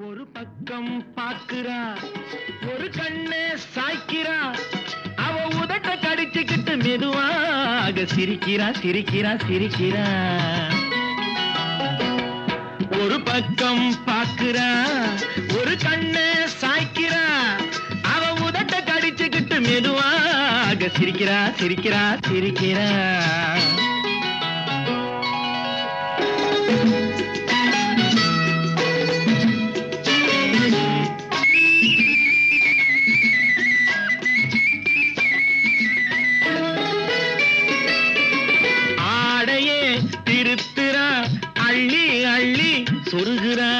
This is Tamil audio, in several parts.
ஒரு பக்கம் பாக்குறா ஒரு கண்ணே சாய்க்கிறா. அவ உதட்ட கடிச்சுக்கிட்டு மெதுவாக சிரிக்கிறா சிரிக்கிறா சிரிக்கிறா. ஒரு பக்கம் பாக்குறா ஒரு கண்ணே சாய்க்கிறா. அவ உதட்ட கடிச்சுக்கிட்டு மெதுவாக சிரிக்கிறா சிரிக்கிறா சிரிக்கிறா. அள்ளி சொருகிறா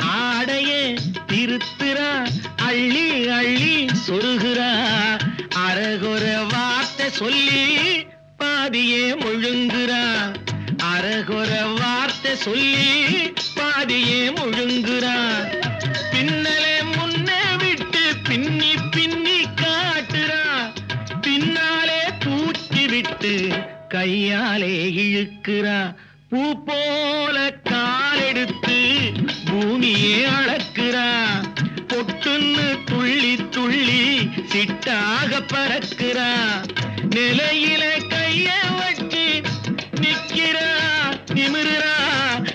ஆடையே திருத்துறா அள்ளி அள்ளி சொருகிறா. அரகுற வார்த்தை சொல்லி பாதியே முழுங்குறா. அரகுற வார்த்தை சொல்லி பாதியே முழுங்குறா. பின்னலே முன்னே விட்டு பின்னி பின்னி காட்டுறா. பின்னாலே தூக்கி விட்டு கையாலே இழுக்கிறா. பூ போல காலெடுத்து பூமியே அளக்கிறா. பொட்டுன்னு துள்ளி துள்ளி சிட்டாக பறக்கிறா. நிலையில கைய வச்சு நிக்கிறா நிமிருறா.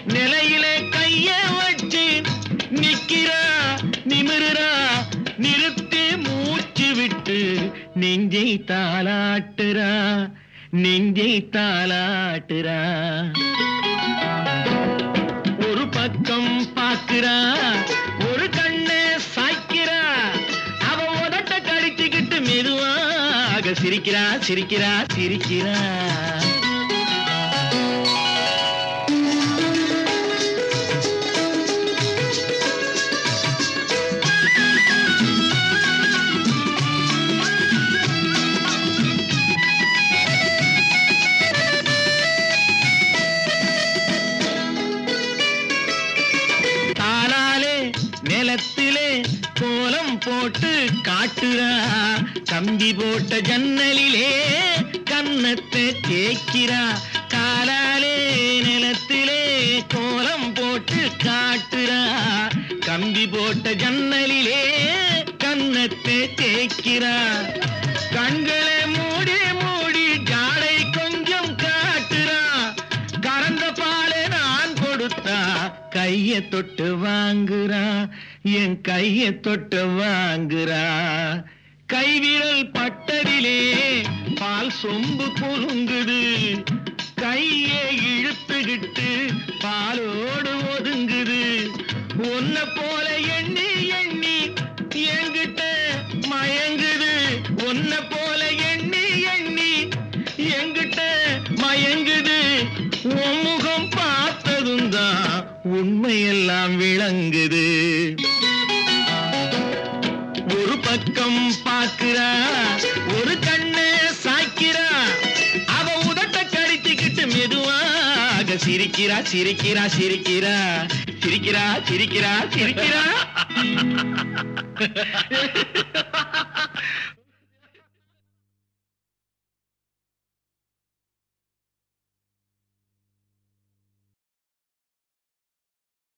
நிலையில கைய வச்சு நிக்கிறா நிமிருறா. நிறுத்தி மூச்சு விட்டு நெஞ்சை தாளாட்டுறா. நெஞ்சை தாளாட்டுறா. ஒரு பக்கம் பாக்குறா ஒரு கண்ணு சாய்க்கிறா. அவ உதட்ட கடிச்சுக்கிட்டு மெதுவாக சிரிக்கிறா சிரிக்கிறா சிரிக்கிறா. போட்டு காட்டுறா. கம்பி போட்ட ஜன்னலிலே கன்னத்தை தேய்க்கிறா. காலாலே நிலத்திலே கோலம் போட்டு காட்டுறா. கம்பி போட்ட ஜன்னலிலே கன்னத்தை தேய்க்கிறா. கண்களை மூடி மூடி ஜாடை கொஞ்சம் காட்டுறா. கறந்த பாலை நான் கொடுத்தா கையை தொட்டு வாங்குறா. என் கைய தொட்டு வாங்குறா. கைவிரல் பட்டதிலே பால் சொம்பு குலுங்குது கையை இழுத்துக்கிட்டு பாலோடு ஒதுங்குது. ஒன்ன போல எண்ணி எண்ணி என்கிட்ட மயங்குது. ஒன்ன போல எண்ணி எண்ணி என்கிட்ட மயங்குது. உன் முகம் பார்த்ததும் இருந்தா உண்மையெல்லாம் விளங்குது. ஒரு பக்கம் பார்க்கிறா ஒரு கண்ணு சாய்க்கிறா. அவ உதட்ட கடித்துக்கிட்டு மெதுவாக சிரிக்கிறா சிரிக்கிறா சிரிக்கிறா. சிரிக்கிறா சிரிக்கிறா சிரிக்கிறா.